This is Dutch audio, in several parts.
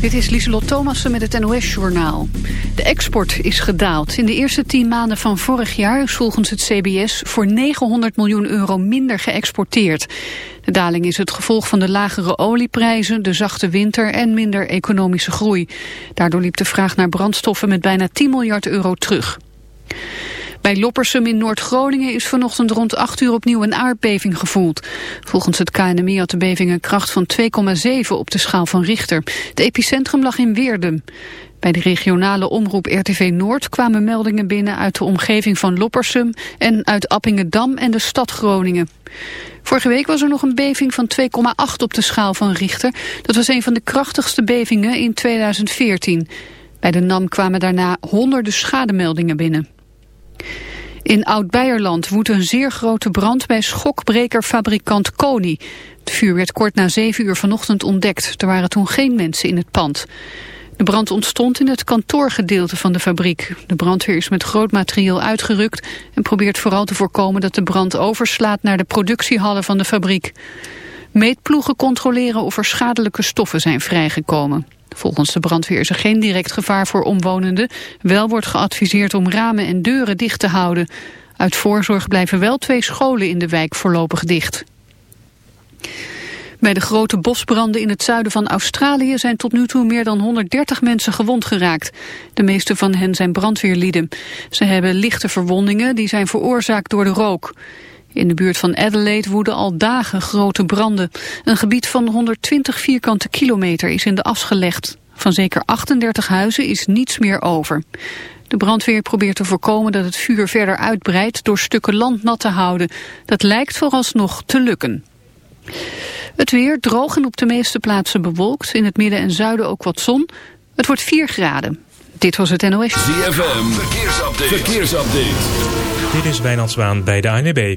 Dit is Lieselot Thomassen met het NOS-journaal. De export is gedaald. In de eerste tien maanden van vorig jaar is volgens het CBS voor 900 miljoen euro minder geëxporteerd. De daling is het gevolg van de lagere olieprijzen, de zachte winter en minder economische groei. Daardoor liep de vraag naar brandstoffen met bijna 10 miljard euro terug. Bij Loppersum in Noord-Groningen is vanochtend rond 8 uur opnieuw een aardbeving gevoeld. Volgens het KNMI had de beving een kracht van 2,7 op de schaal van Richter. Het epicentrum lag in Weerdum. Bij de regionale omroep RTV Noord kwamen meldingen binnen uit de omgeving van Loppersum en uit Appingedam en de stad Groningen. Vorige week was er nog een beving van 2,8 op de schaal van Richter. Dat was een van de krachtigste bevingen in 2014. Bij de NAM kwamen daarna honderden schademeldingen binnen. In Oud-Beierland woedt een zeer grote brand bij schokbrekerfabrikant Koni. Het vuur werd kort na zeven uur vanochtend ontdekt. Er waren toen geen mensen in het pand. De brand ontstond in het kantoorgedeelte van de fabriek. De brandweer is met groot materieel uitgerukt... en probeert vooral te voorkomen dat de brand overslaat naar de productiehallen van de fabriek. Meetploegen controleren of er schadelijke stoffen zijn vrijgekomen. Volgens de brandweer is er geen direct gevaar voor omwonenden. Wel wordt geadviseerd om ramen en deuren dicht te houden. Uit voorzorg blijven wel twee scholen in de wijk voorlopig dicht. Bij de grote bosbranden in het zuiden van Australië zijn tot nu toe meer dan 130 mensen gewond geraakt. De meeste van hen zijn brandweerlieden. Ze hebben lichte verwondingen die zijn veroorzaakt door de rook. In de buurt van Adelaide woeden al dagen grote branden. Een gebied van 120 vierkante kilometer is in de as gelegd. Van zeker 38 huizen is niets meer over. De brandweer probeert te voorkomen dat het vuur verder uitbreidt door stukken land nat te houden. Dat lijkt vooralsnog te lukken. Het weer droog en op de meeste plaatsen bewolkt. In het midden en zuiden ook wat zon. Het wordt 4 graden. Dit was het NOS. ZFM, verkeersupdate. verkeersupdate. Dit is Wijnand Zwaan bij de ANWB.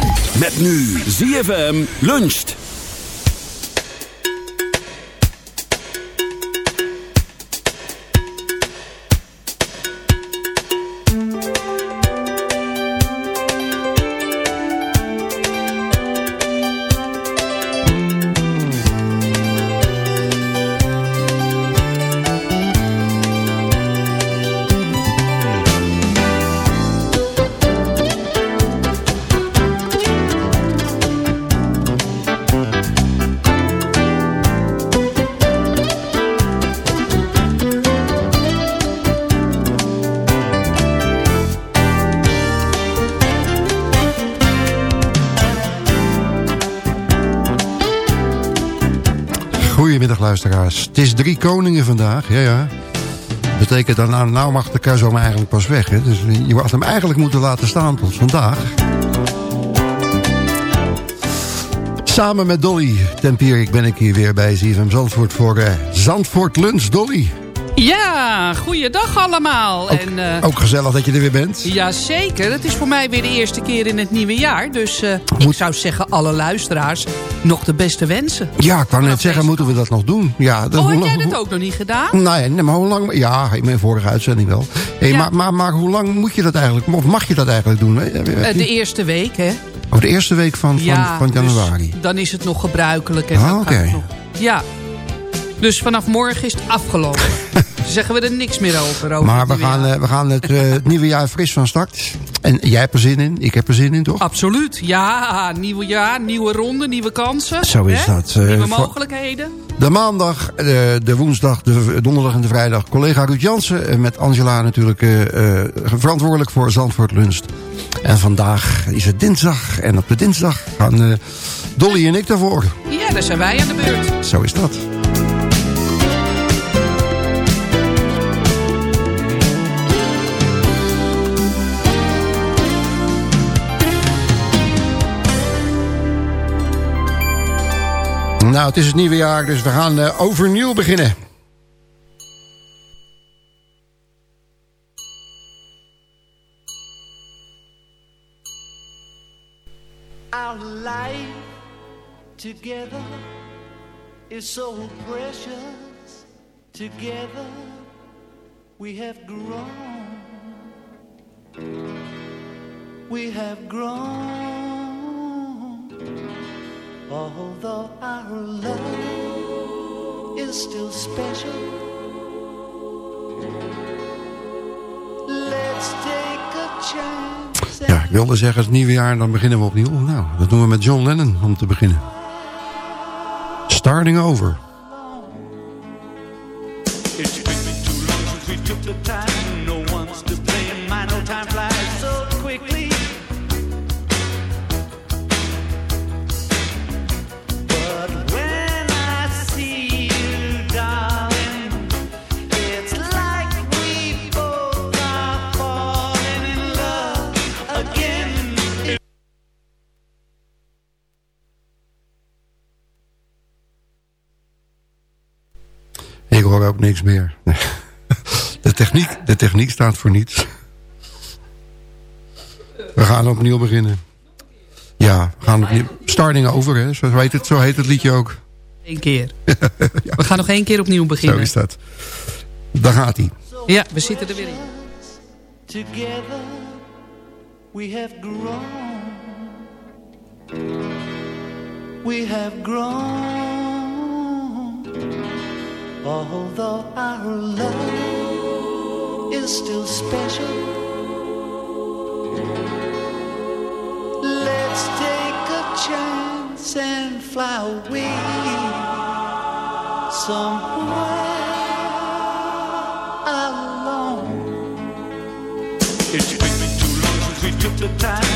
Met nu ZFM luncht. Luisteraars. Het is drie koningen vandaag, ja ja. betekent dan, nou, nou mag de kerstboom eigenlijk pas weg. Hè? Dus je had hem eigenlijk moeten laten staan tot vandaag. Samen met Dolly Tempierik ben ik hier weer bij ZFM Zandvoort voor uh, Zandvoort Lunch. Dolly. Ja, goeiedag allemaal. Ook, en, uh, ook gezellig dat je er weer bent. Jazeker, het is voor mij weer de eerste keer in het nieuwe jaar. Dus uh, ik zou zeggen, alle luisteraars nog de beste wensen. Ja, ik wou net zeggen, moeten we dat nog doen? Ja, dat, oh, heb jij dat ook nog niet gedaan? Nee, nee maar hoe lang... Ja, in mijn vorige uitzending wel. Hey, ja. maar, maar, maar hoe lang moet je dat eigenlijk... Of mag je dat eigenlijk doen? de eerste week, hè. Oh, de eerste week van, van, ja, van januari. Dus dan is het nog gebruikelijk. En ah, oké. Okay. Ja. Dus vanaf morgen is het afgelopen. zeggen we er niks meer over. over maar we gaan, uh, we gaan het, uh, het, nieuwe jaar fris van start. En jij hebt er zin in, ik heb er zin in, toch? Absoluut, ja. Nieuwe jaar, nieuwe ronde, nieuwe kansen. Zo is hè? dat. Uh, nieuwe mogelijkheden. De maandag, de, de, woensdag, de donderdag en de vrijdag. Collega Ruud Jansen met Angela natuurlijk verantwoordelijk voor Zandvoort Lunst. En vandaag is het dinsdag. En op de dinsdag gaan Dolly en ik daarvoor. Ja, daar zijn wij aan de beurt. Zo is dat. Nou, het is het nieuwe jaar, dus we gaan uh, overnieuw beginnen. Our life together is so precious. Together we have grown. We have grown. Although our love is still special, let's take a chance. Ja, ik wilde zeggen het nieuwe jaar, dan beginnen we opnieuw. Nou, dat doen we met John Lennon om te beginnen. Starting over. It's been too long since we took the time. Hoor ook niks meer. De techniek, de techniek staat voor niets. We gaan opnieuw beginnen. Ja, we gaan opnieuw. Starting over, hè? Zo, heet het, zo heet het liedje ook. Eén keer. ja. We gaan nog één keer opnieuw beginnen. Zo is dat. Daar gaat hij. Ja, we zitten er weer in. Together we have grown. We have grown. Although our love is still special, let's take a chance and fly away somewhere alone. It's been too long since we took the time.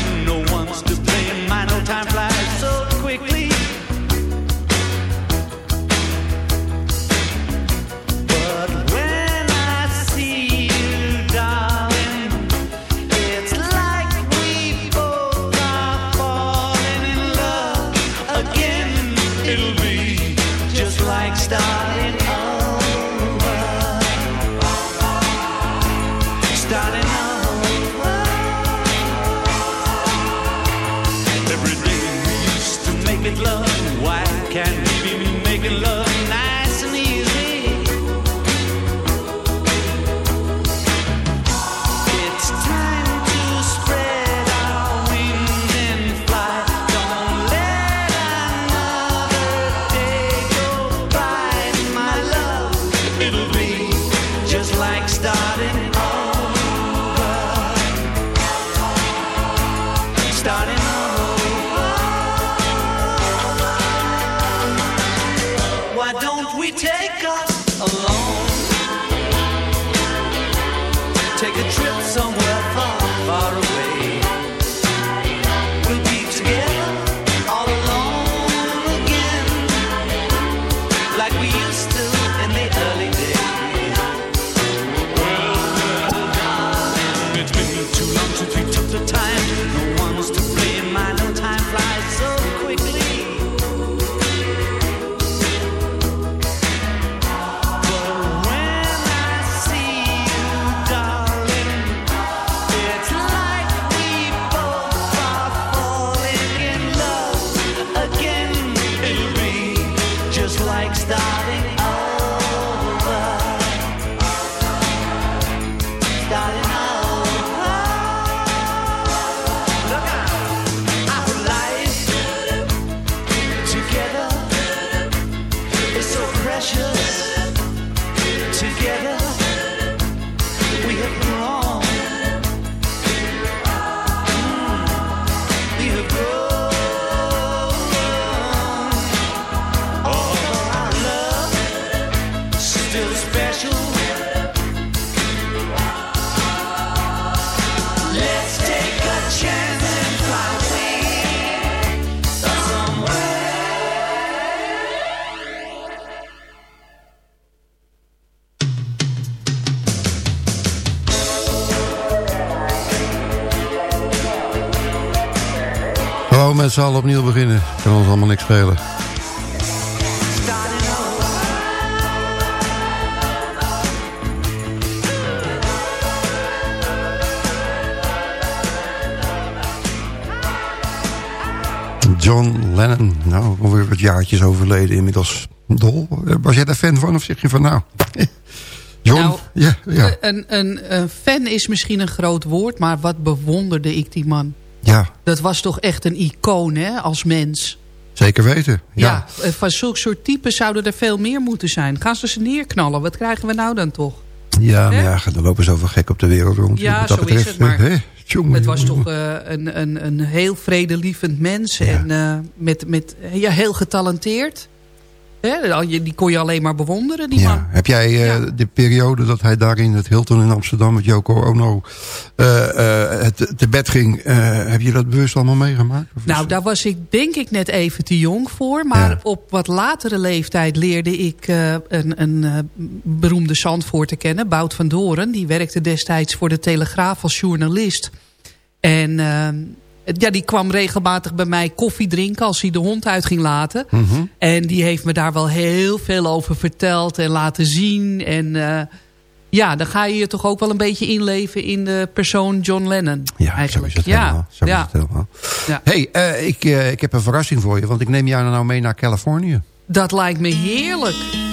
Gewoon met z'n allen opnieuw beginnen. Kan ons allemaal niks spelen. John Lennon, nou, alweer wat jaartjes overleden inmiddels. Dol, was jij daar fan van of zeg je van nou... John, Nou, ja, ja, Een, een, een fan is misschien een groot woord, maar wat bewonderde ik die man. Ja, Dat was toch echt een icoon hè, als mens. zeker weten. Ja. Ja. eh, van zulk soort typen zouden er veel meer moeten zijn. Gaan ze ze neerknallen? Wat krijgen we nou dan toch? Ja, maar ja, er lopen zoveel gek op de wereld rond. Ja, dat zo is het, maar hè, jongen, Het was toch eh, een, een, een heel vredelievend mens. Ja. En eh, met, met, ja, heel getalenteerd. Hè, die kon je alleen maar bewonderen, die Ja. man. Heb jij eh, de periode dat hij daar in het Hilton in Amsterdam met Yoko Ono eh, het te bed ging, heb je dat bewust allemaal meegemaakt? Nou, daar was ik denk ik net even te jong voor. Maar Ja. op wat latere leeftijd leerde ik een, een beroemde Zandvoorter kennen. Bout van Doren. Die werkte destijds voor de Telegraaf als journalist. En eh, ja, die kwam regelmatig bij mij koffie drinken als hij de hond uit ging laten. Mhm. En die heeft me daar wel heel veel over verteld en laten zien. En eh, ja, dan ga je je toch ook wel een beetje inleven in de persoon John Lennon. Ja, eigenlijk. zo is het ja, helemaal. Zo ja. is het helemaal. Ja. hey, eh, ik, eh, ik heb een verrassing voor je, want ik neem jou nou mee naar Californië. Dat lijkt me heerlijk.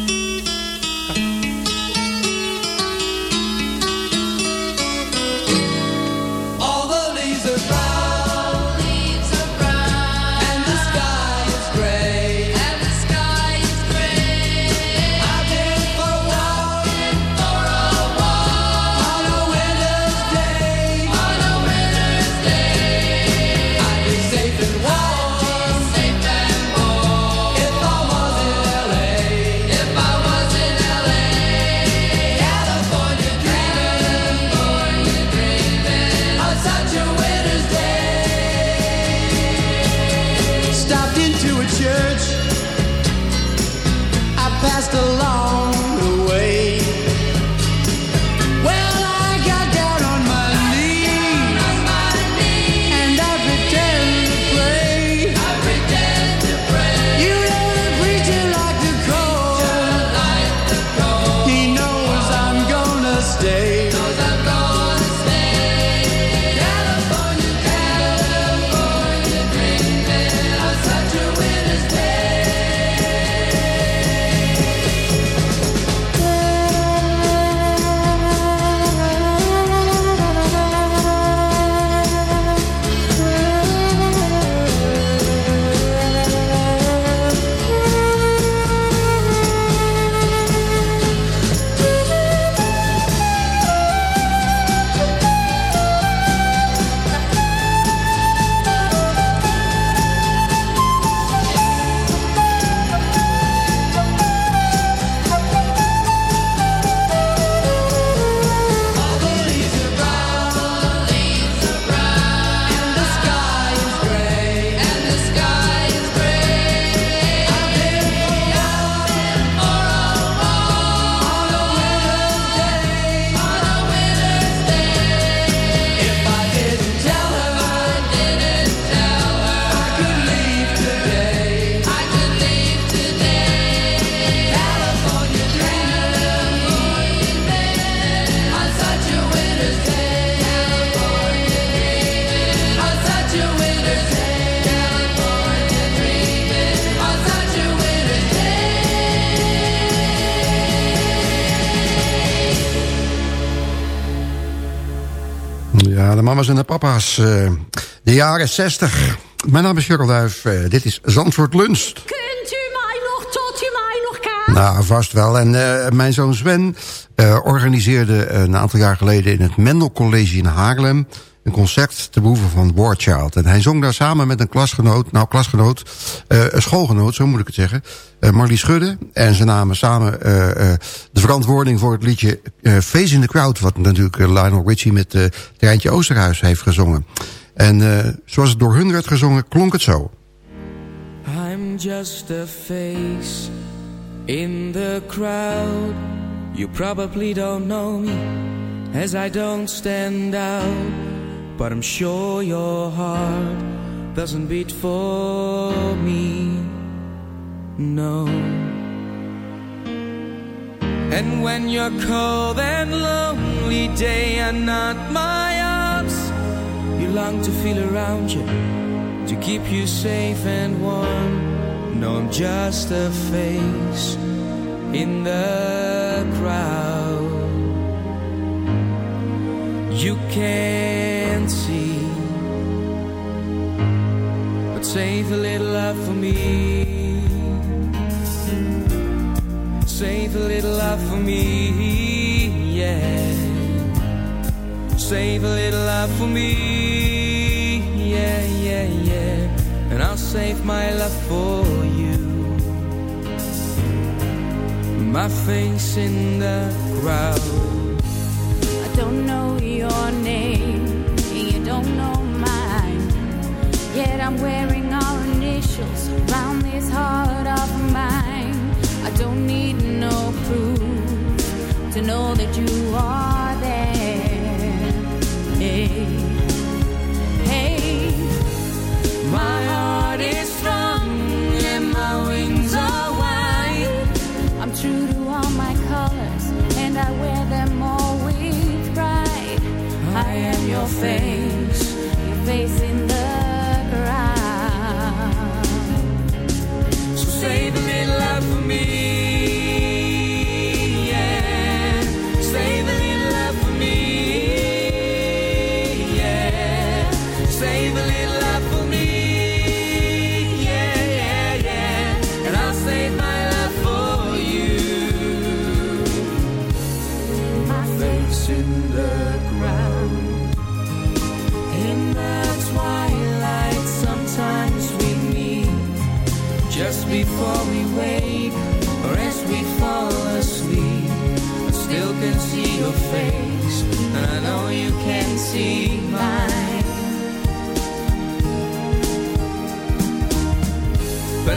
Mama's en de papa's. eh, de jaren 60. Mijn naam is Cheryl Duif. eh, dit is Zandvoort Lunch. Kunt u mij nog tot u mij nog kan? Nou, vast wel. En eh, mijn zoon Sven organiseerde een aantal jaar geleden... in het Mendel College in Haarlem... een concert te behoeve van War Child. En hij zong daar samen met een klasgenoot... nou, klasgenoot, eh, een schoolgenoot, zo moet ik het zeggen... eh Marlie Schudde. En ze namen samen eh, de verantwoording voor het liedje Face in the Crowd... wat natuurlijk Lionel Richie met eh Treintje Oosterhuis heeft gezongen. En zoals het door hun werd gezongen, klonk het zo. I'm just a face in the crowd. You probably don't know me, as I don't stand out. But I'm sure your heart doesn't beat for me. No. And when you're cold and lonely, day and not my arms, you long to feel around you to keep you safe and warm. No, I'm just a face in the crowd. You can't save a little love for me. Save a little love for me, yeah. Save a little love for me, yeah, yeah, yeah. And I'll save my love for you. My face in the crowd. I don't know your name, I'm wearing our initials around this heart of mine. I don't need no proof to know that you are there. Hey, hey, My heart is strong and my wings are wide. I'm true to all my colors, and I wear them all with pride. I am your face, But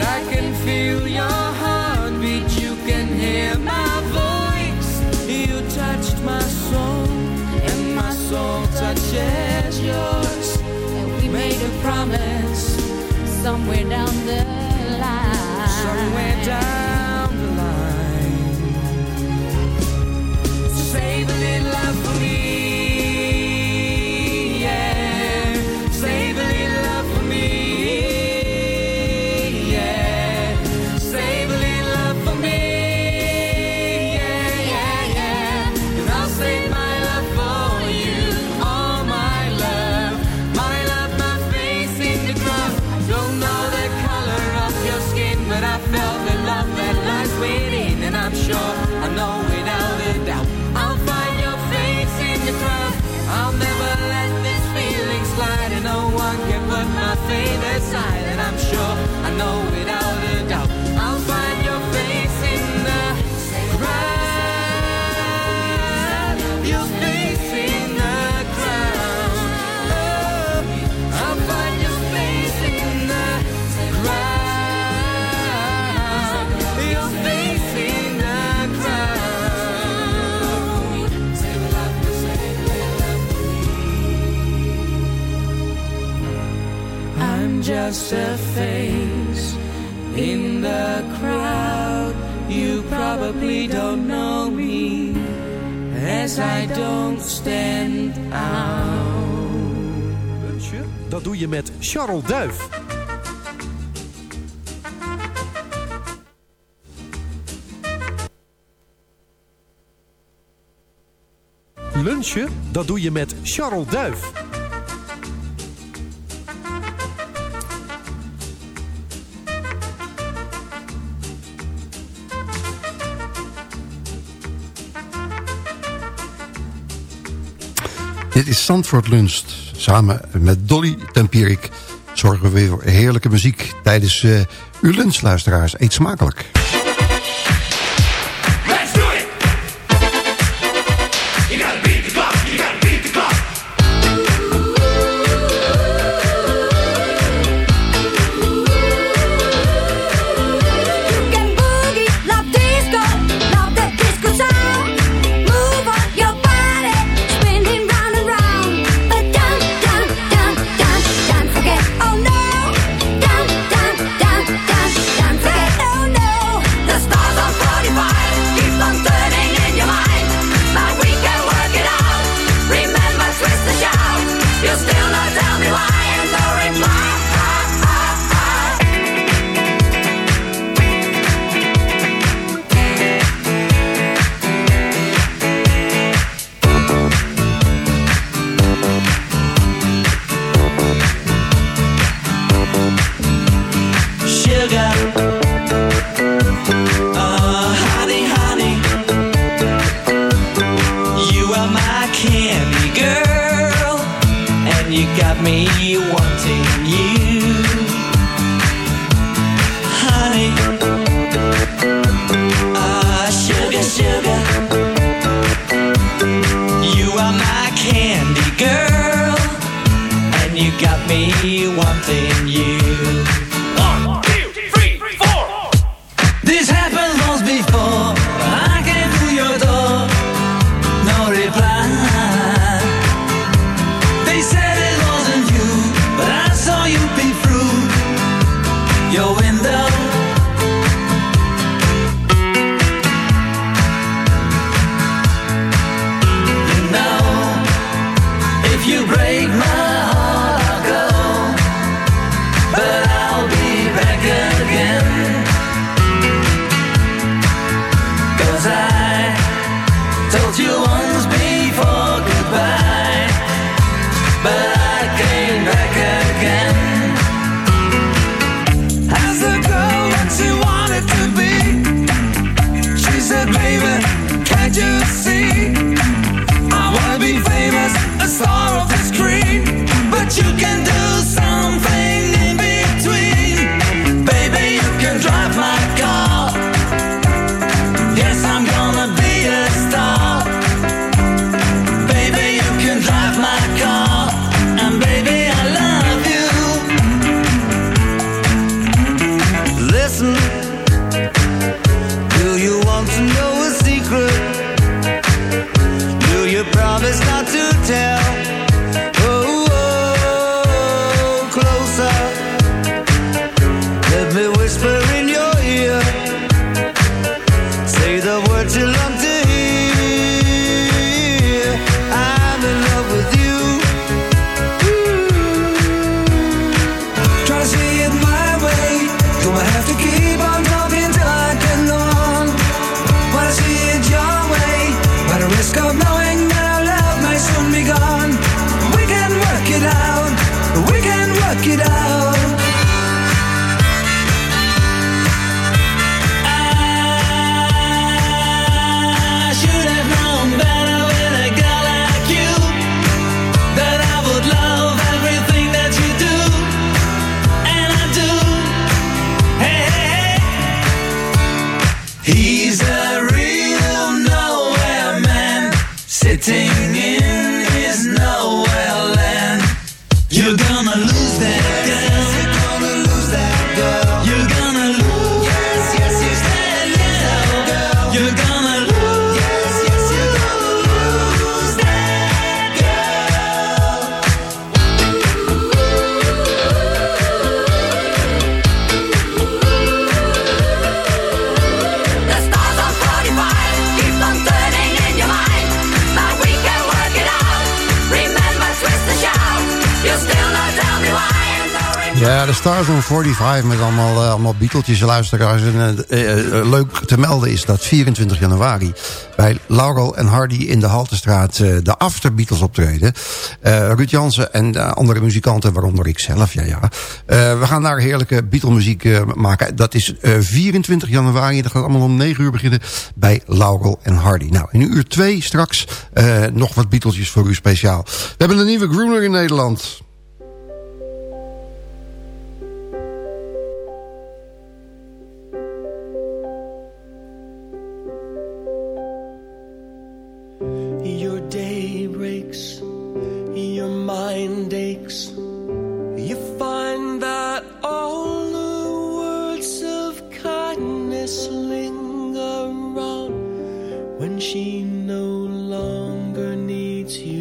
I can feel your heartbeat, you can hear my voice. You touched my soul, and my soul touches yours. And we made a promise somewhere down the line. somewhere down just a face in the crowd. You probably don't know me as I don't stand out. Dat doe je met Charles Duif. Lunchen, dat doe je met Charles Duif. Dit is Zandvoort Lunch. Samen met Dolly Tempierik zorgen we weer voor heerlijke muziek tijdens uh, uw lunch, luisteraars. Eet smakelijk. 45 met allemaal, eh, allemaal Beatlesjes luisteraars. En, eh, eh, leuk te melden is dat 24 januari bij Laurel en Hardy in de Haltestraat de After Beatles optreden. Ruud Jansen en andere muzikanten, waaronder ik zelf, ja ja. we gaan daar heerlijke Beatle muziek maken. Dat is 24 januari, dat gaat allemaal om 9 uur beginnen bij Laurel en Hardy. Nou, in uur 2 straks nog wat Beatlesjes voor u speciaal. We hebben een nieuwe Groener in Nederland. You.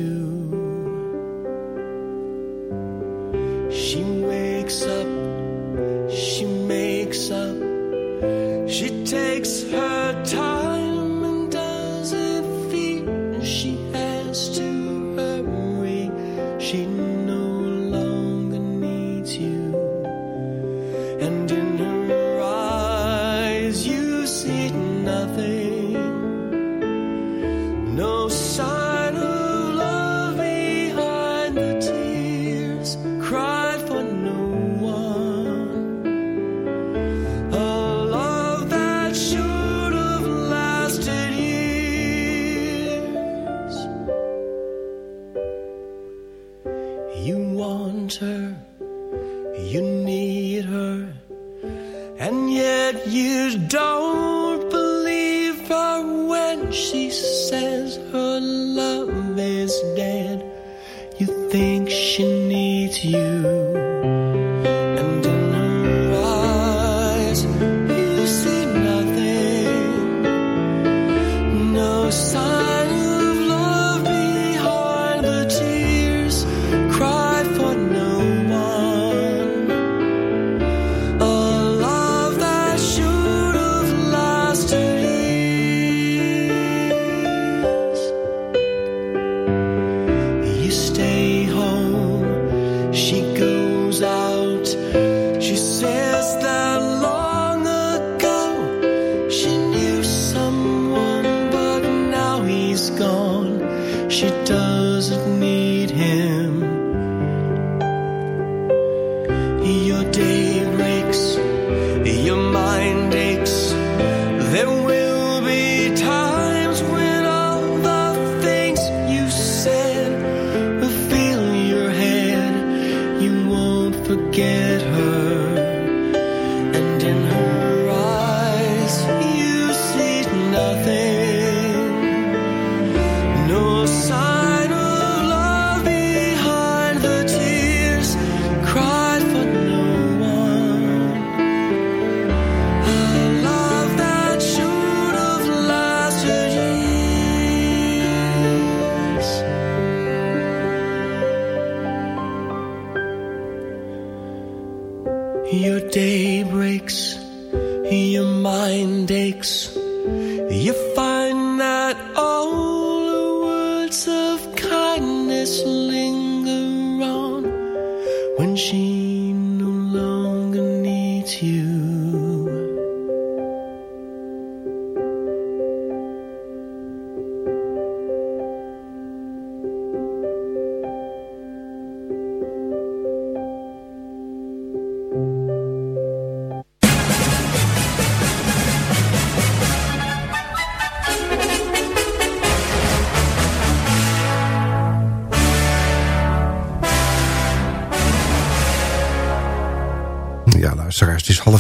Your mind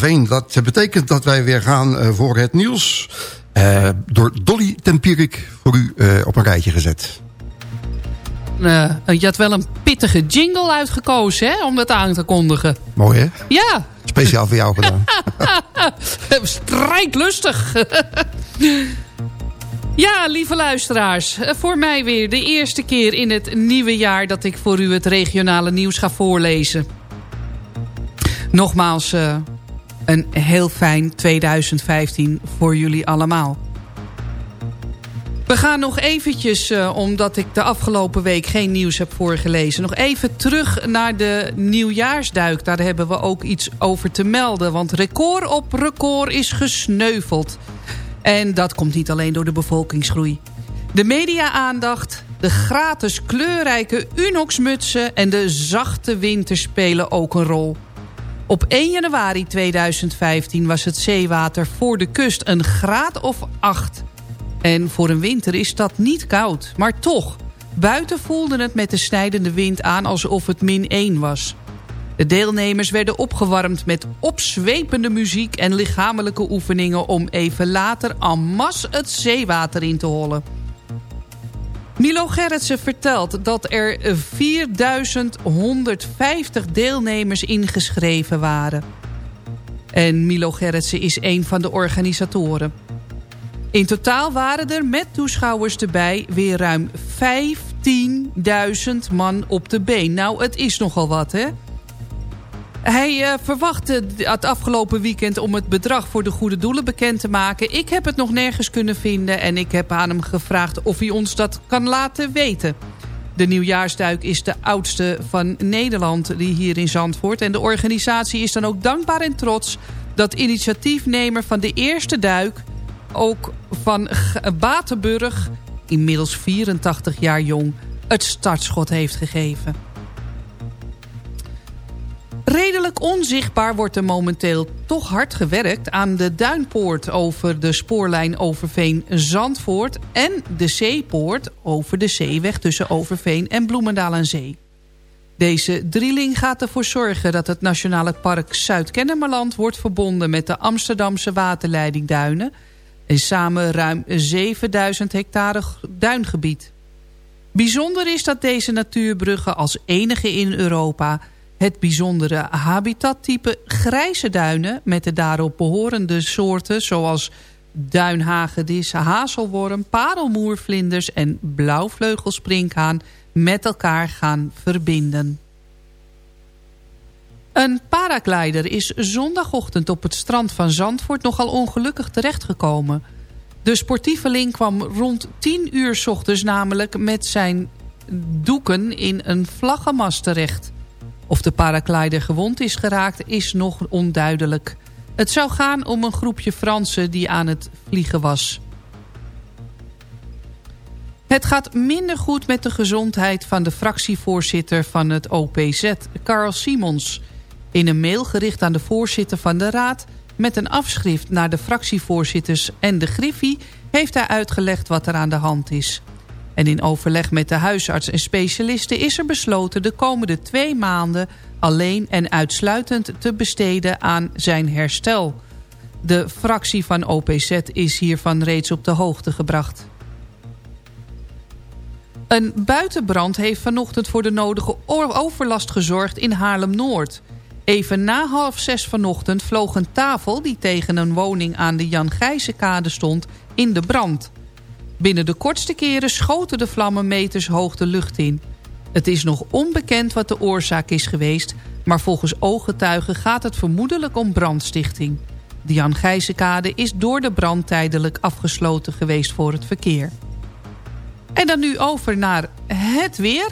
Dat betekent dat wij weer gaan eh, voor het nieuws. Eh, door Dolly Tempierik voor u eh, op een rijtje gezet. Je had wel een pittige jingle uitgekozen hè, om dat aan te kondigen. Mooi, hè? Ja, Speciaal voor jou gedaan. strijdlustig. ja, lieve luisteraars. Voor mij weer de eerste keer in het nieuwe jaar... dat ik voor u het regionale nieuws ga voorlezen. Nogmaals, een heel fijn 2015 voor jullie allemaal. We gaan nog eventjes, eh, omdat ik de afgelopen week geen nieuws heb voorgelezen... nog even terug naar de nieuwjaarsduik. Daar hebben we ook iets over te melden. Want record op record is gesneuveld. En dat komt niet alleen door de bevolkingsgroei. De media-aandacht, de gratis kleurrijke Unox-mutsen... en de zachte winter spelen ook een rol. Op 1 januari 2015 was het zeewater voor de kust een graad of 8... En voor een winter is dat niet koud. Maar toch, buiten voelde het met de snijdende wind aan alsof het min 1 was. De deelnemers werden opgewarmd met opzwepende muziek en lichamelijke oefeningen... om even later en masse het zeewater in te hollen. Milo Gerritsen vertelt dat er 4150 deelnemers ingeschreven waren. En Milo Gerritsen is een van de organisatoren. In totaal waren er met toeschouwers erbij weer ruim 15.000 man op de been. Nou, het is nogal wat, hè? Hij uh, verwachtte het afgelopen weekend om het bedrag voor de goede doelen bekend te maken. Ik heb het nog nergens kunnen vinden en ik heb aan hem gevraagd of hij ons dat kan laten weten. De nieuwjaarsduik is de oudste van Nederland die hier in Zandvoort. En de organisatie is dan ook dankbaar en trots dat initiatiefnemer van de eerste duik ook van Batenburg, inmiddels 84 jaar jong, het startschot heeft gegeven. Redelijk onzichtbaar wordt er momenteel toch hard gewerkt aan de Duinpoort over de spoorlijn Overveen-Zandvoort en de Zeepoort over de zeeweg tussen Overveen en Bloemendaal aan Zee. Deze drieling gaat ervoor zorgen dat het Nationale Park Zuid-Kennemerland... wordt verbonden met de Amsterdamse waterleiding Duinen... en samen ruim 7000 hectare duingebied. Bijzonder is dat deze natuurbruggen als enige in Europa... het bijzondere habitattype grijze duinen... met de daarop behorende soorten zoals duinhagedis, hazelworm... parelmoervlinders en blauwvleugelsprinkhaan met elkaar gaan verbinden. Een paraglider is zondagochtend op het strand van Zandvoort nogal ongelukkig terechtgekomen. De sportieveling kwam rond 10 uur ochtends namelijk met zijn doeken in een vlaggenmast terecht. Of de paraglider gewond is geraakt is nog onduidelijk. Het zou gaan om een groepje Fransen die aan het vliegen was. Het gaat minder goed met de gezondheid van de fractievoorzitter van het OPZ, Carl Simons. In een mail gericht aan de voorzitter van de raad... met een afschrift naar de fractievoorzitters en de Griffie... heeft hij uitgelegd wat er aan de hand is. En in overleg met de huisarts en specialisten is er besloten... de komende twee maanden alleen en uitsluitend te besteden aan zijn herstel. De fractie van OPZ is hiervan reeds op de hoogte gebracht. Een buitenbrand heeft vanochtend voor de nodige overlast gezorgd in Haarlem-Noord. Even na half zes vanochtend vloog een tafel die tegen een woning aan de Jan Gijzenkade stond in de brand. Binnen de kortste keren schoten de vlammen meters hoog de lucht in. Het is nog onbekend wat de oorzaak is geweest... maar volgens ooggetuigen gaat het vermoedelijk om brandstichting. De Jan Gijzenkade is door de brand tijdelijk afgesloten geweest voor het verkeer. En dan nu over naar het weer.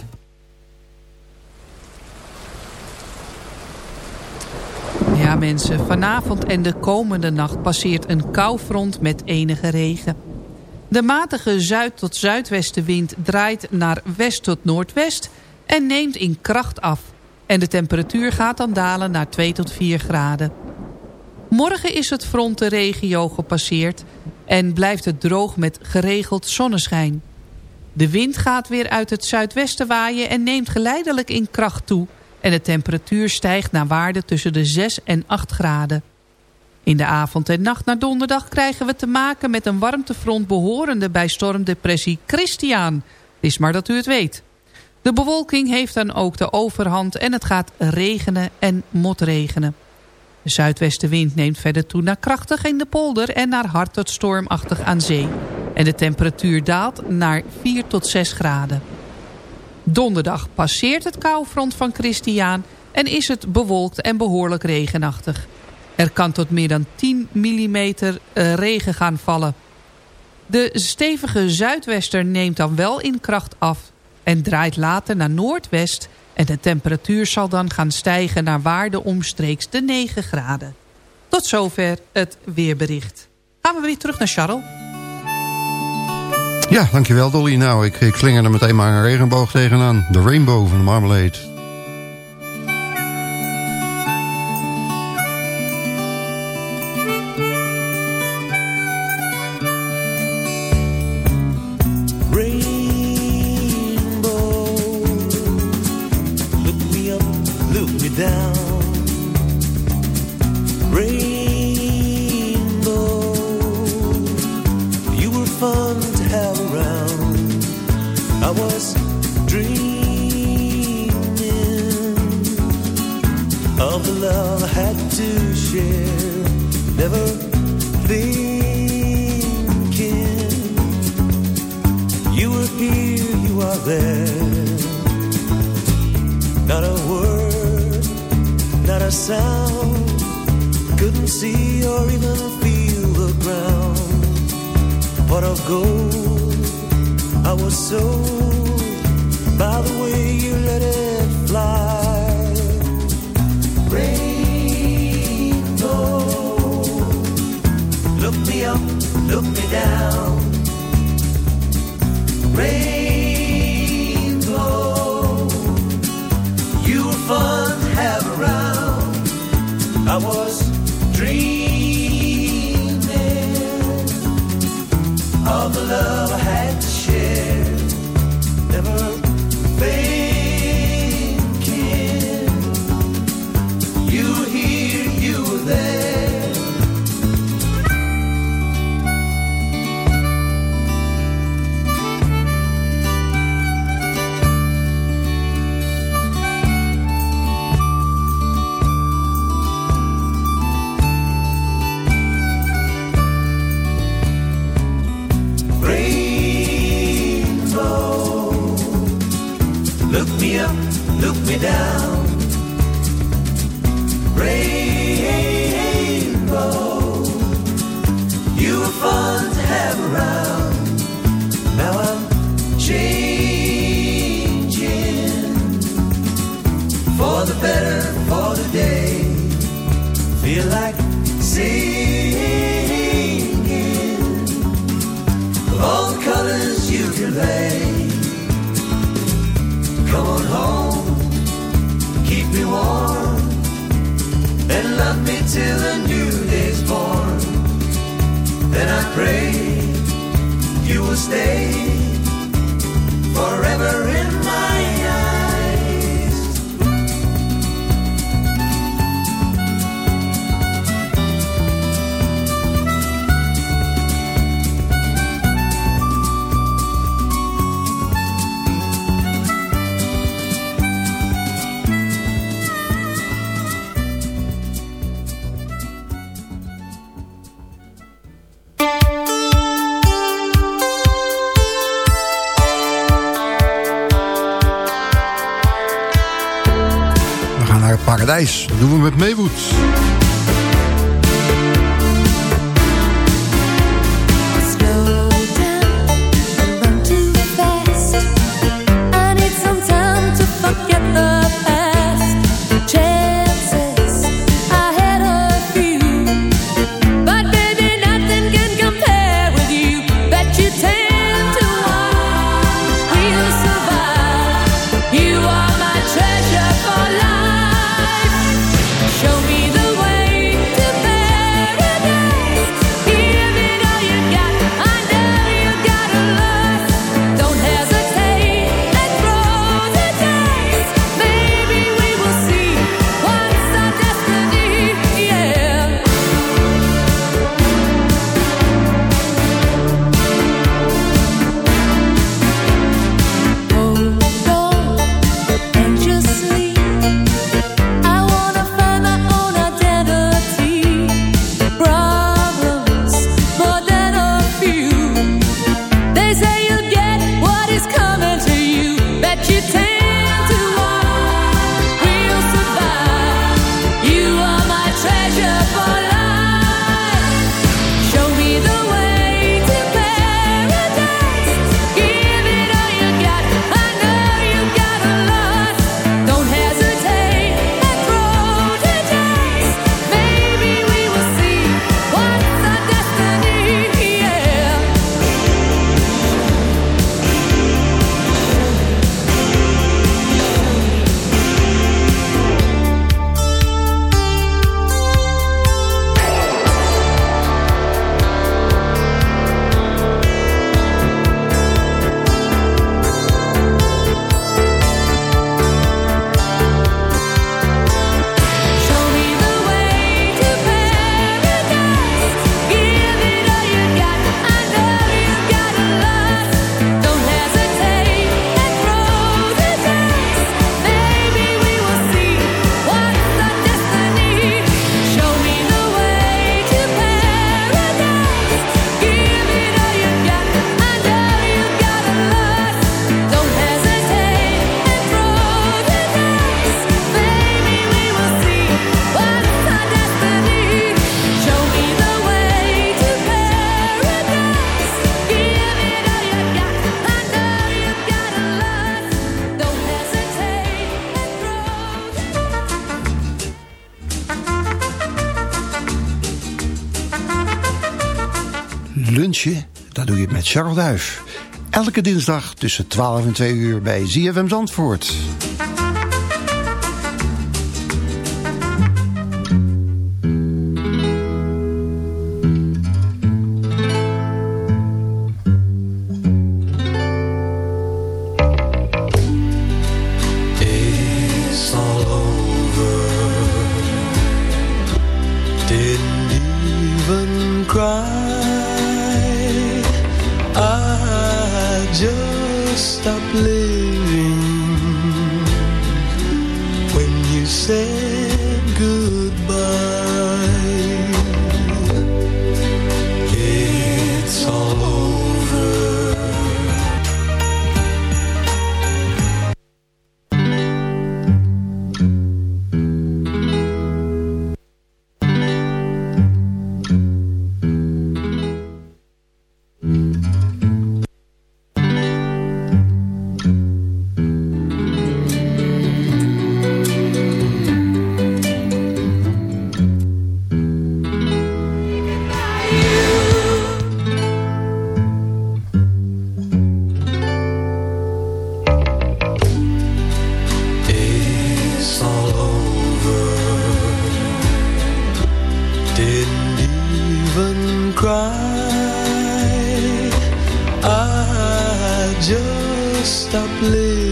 Ja mensen, vanavond en de komende nacht passeert een koufront met enige regen. De matige zuid- tot zuidwestenwind draait naar west tot noordwest en neemt in kracht af. En de temperatuur gaat dan dalen naar 2 tot 4 graden. Morgen is het front de regio gepasseerd en blijft het droog met geregeld zonneschijn. De wind gaat weer uit het zuidwesten waaien en neemt geleidelijk in kracht toe... en de temperatuur stijgt naar waarde tussen de 6 en 8 graden. In de avond en nacht naar donderdag krijgen we te maken met een warmtefront... behorende bij stormdepressie Christian. Is maar dat u het weet. De bewolking heeft dan ook de overhand en het gaat regenen en motregenen. De zuidwestenwind neemt verder toe naar krachtig in de polder... en naar hard tot stormachtig aan zee. En de temperatuur daalt naar 4 tot 6 graden. Donderdag passeert het koufront van Christiaan... en is het bewolkt en behoorlijk regenachtig. Er kan tot meer dan 10 mm regen gaan vallen. De stevige zuidwester neemt dan wel in kracht af... en draait later naar noordwest... en de temperatuur zal dan gaan stijgen naar waarde omstreeks de 9 graden. Tot zover het weerbericht. Gaan we weer terug naar Charles. Ja, dankjewel Dolly. Nou, ik, ik slinger er meteen maar een regenboog tegenaan. De Rainbow van de Marmalade. Look me up, look me down. Rainbow, you were fun to have around. Now I'm changing for the better for today. Feel like singing of all the colors you convey your home. Keep me warm and love me till a new day's born. Then I pray you will stay forever in my Doen we met Maywood. Charles Duif. Elke dinsdag tussen 12 en 2 uur bij ZFM Zandvoort. stop living.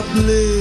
Just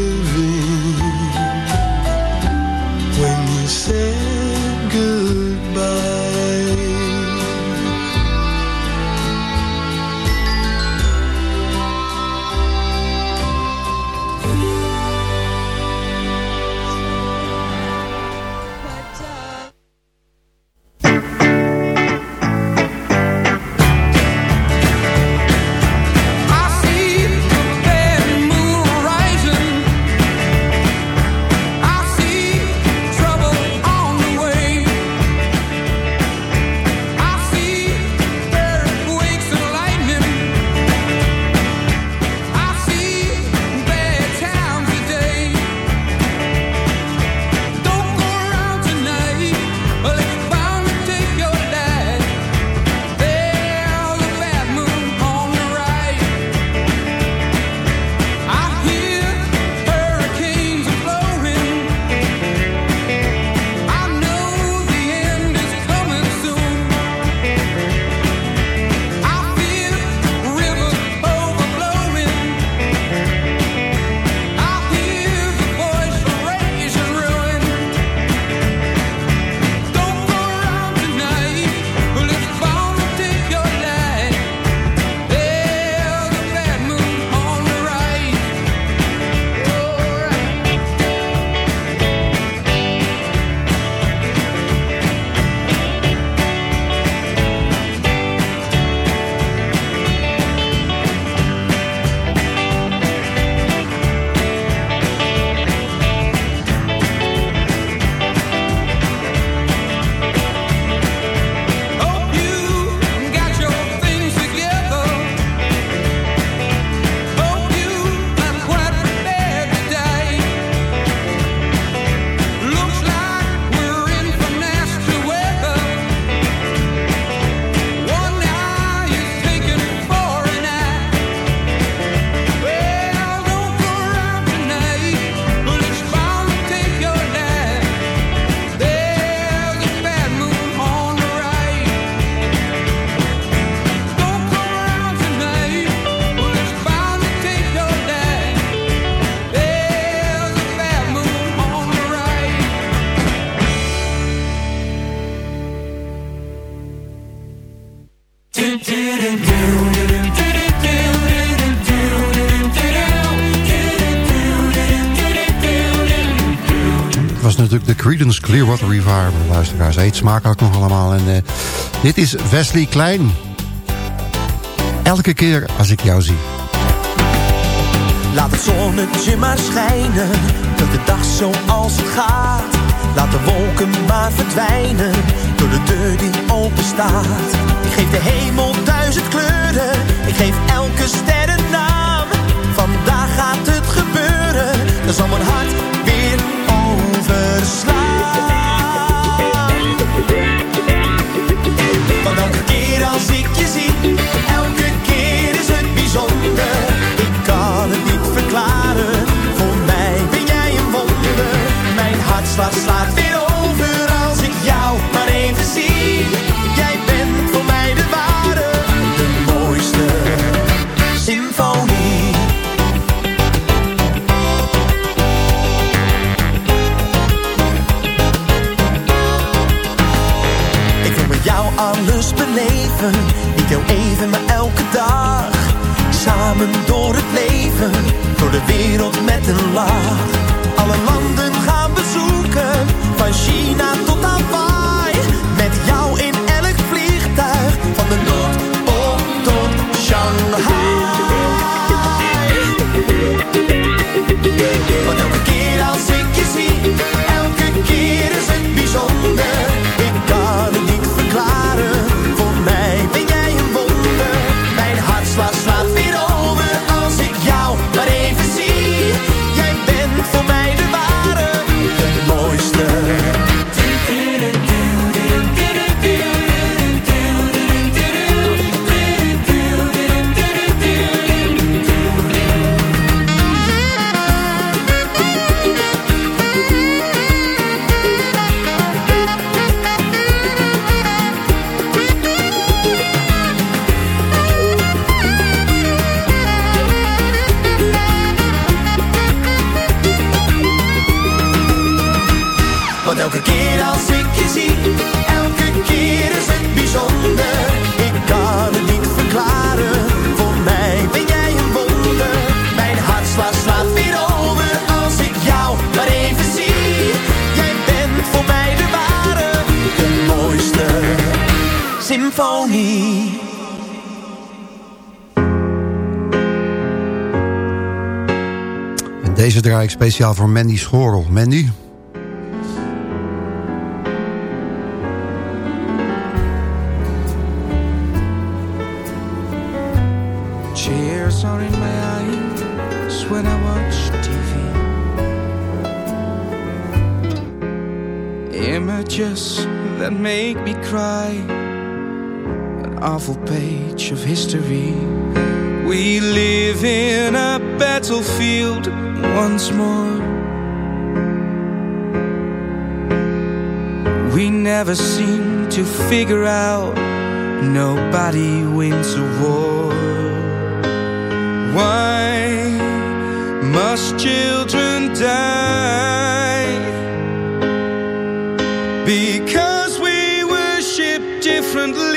Creedence Clearwater Revival, luisteraars. Eet smakelijk nog allemaal. En eh, dit is Wesley Klein. Elke keer als ik jou zie. Laat het zonnetje maar schijnen, dat de dag zoals het gaat. Laat de wolken maar verdwijnen, door de deur die open staat. Ik geef de hemel duizend kleuren, ik geef elke ster een naam. Vandaag gaat het gebeuren, dan zal mijn hart weer overslaan. Want elke keer als ik je zie, elke keer is het bijzonder. Ik kan het niet verklaren, voor mij ben jij een wonder. Mijn hart slaat, deze draai ik speciaal voor Mandy Schorel. Mandy? Tears are in my eyes when I watch TV. Images that make me cry. An awful page of history. We live in a battlefield once more. We never seem to figure out nobody wins a war. Why must children die? Because we worship differently.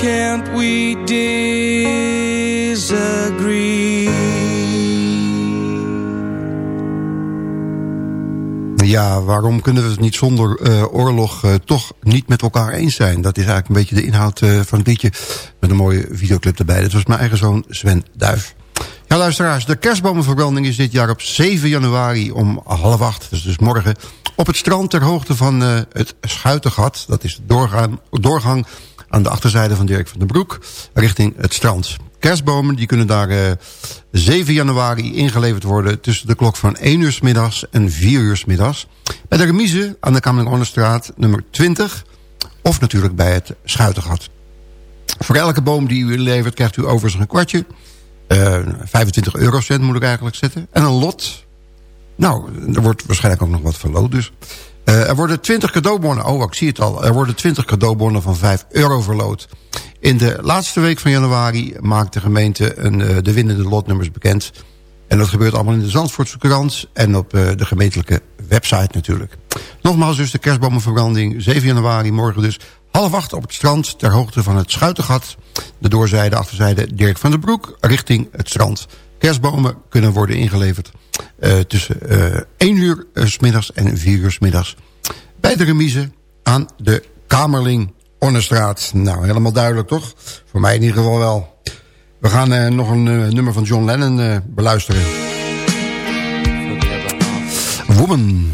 can't we disagree? Ja, waarom kunnen we het niet zonder eh, oorlog eh, toch niet met elkaar eens zijn? Dat is eigenlijk een beetje de inhoud eh, van het liedje. Met een mooie videoclip erbij. Dat was mijn eigen zoon Sven Duif. Ja, luisteraars, de kerstbomenverbranding is dit jaar op 7 januari om half acht. Dus, dus morgen op het strand ter hoogte van het Schuitengat. Dat is de doorgang aan de achterzijde van Dirk van den Broek richting het strand. Kerstbomen die kunnen daar eh 7 januari ingeleverd worden... tussen de klok van 1 uur middags en 4 uur middags... bij de remise aan de Kamerlingornestraat nummer 20... of natuurlijk bij het Schuitengat. Voor elke boom die u inlevert krijgt u overigens een kwartje... eh 25 eurocent moet ik eigenlijk zetten. En een lot. Nou, er wordt waarschijnlijk ook nog wat verloot dus. Eh, er worden 20 cadeaubonnen. Oh, ik zie het al. Er worden 20 cadeaubonnen van 5 euro verloot. In de laatste week van januari maakt de gemeente een, eh, de winnende lotnummers bekend. En dat gebeurt allemaal in de Zandvoortse krant en op eh, de gemeentelijke website natuurlijk. Nogmaals dus de kerstbomenverbranding 7 januari, morgen dus half acht op het strand... ter hoogte van het Schuitengat. De doorzijde, achterzijde Dirk van den Broek richting het strand. Kerstbomen kunnen worden ingeleverd eh, tussen eh 1 uur eh, s middags en 4 uur s middags. Bij de remise aan de Kamerling Onnestraat. Nou, helemaal duidelijk toch? Voor mij in ieder geval wel. We gaan eh, nog een eh, nummer van John Lennon eh, beluisteren. Woman,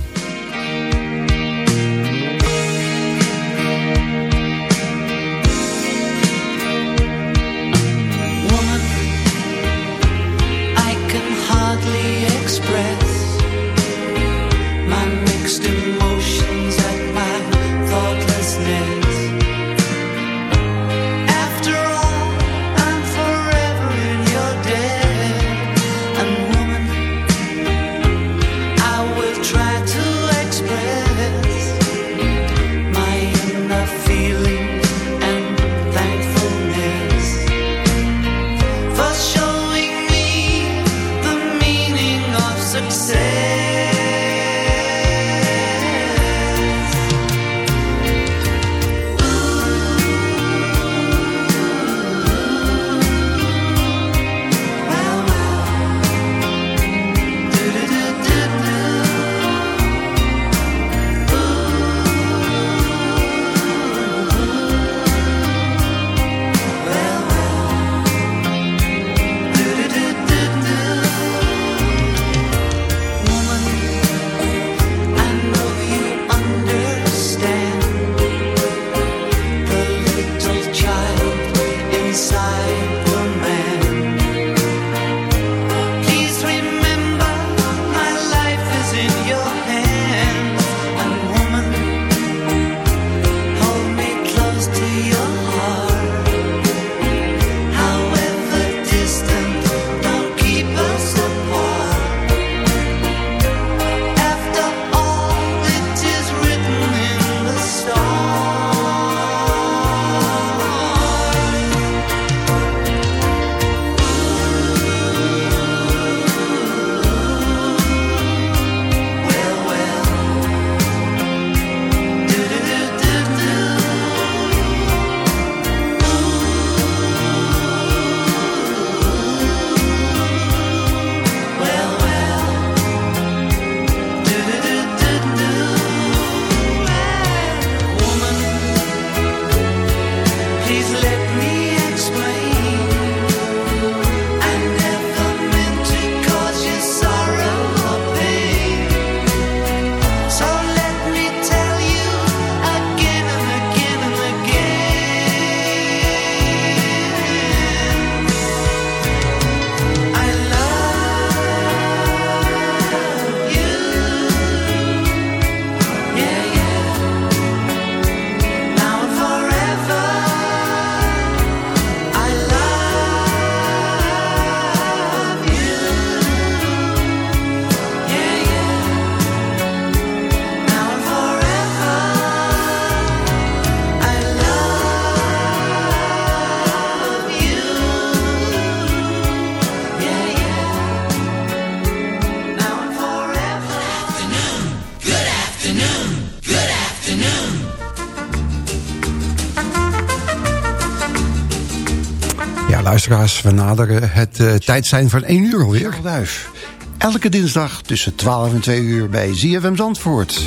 we naderen het uh, tijd zijn van 1 uur alweer. Duif. Elke dinsdag tussen 12 en 2 uur bij ZFM Zandvoort.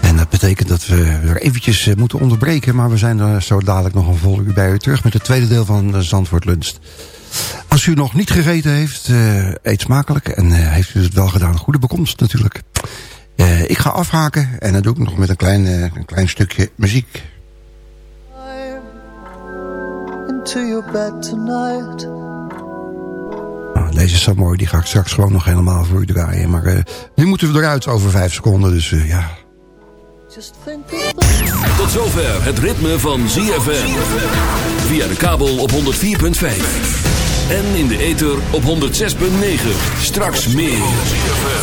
En dat betekent dat we er eventjes uh, moeten onderbreken... maar we zijn er zo dadelijk nog een vol uur bij u terug... met het tweede deel van de Zandvoort Lunch. Als u nog niet gegeten heeft, eet smakelijk. En heeft u het wel gedaan, goede bekomst natuurlijk. ik ga afhaken en dat doe ik nog met een klein, een klein stukje muziek. Into your bed tonight. Nou, deze is zo mooi, die ga ik straks gewoon nog helemaal voor u draaien. Maar uh, nu moeten we eruit over vijf seconden, dus uh, ja. Tot zover het ritme van ZFM. Via de kabel op 104.5. En in de ether op 106.9. Straks meer.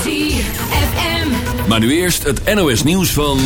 ZFM. Maar nu eerst het NOS nieuws van...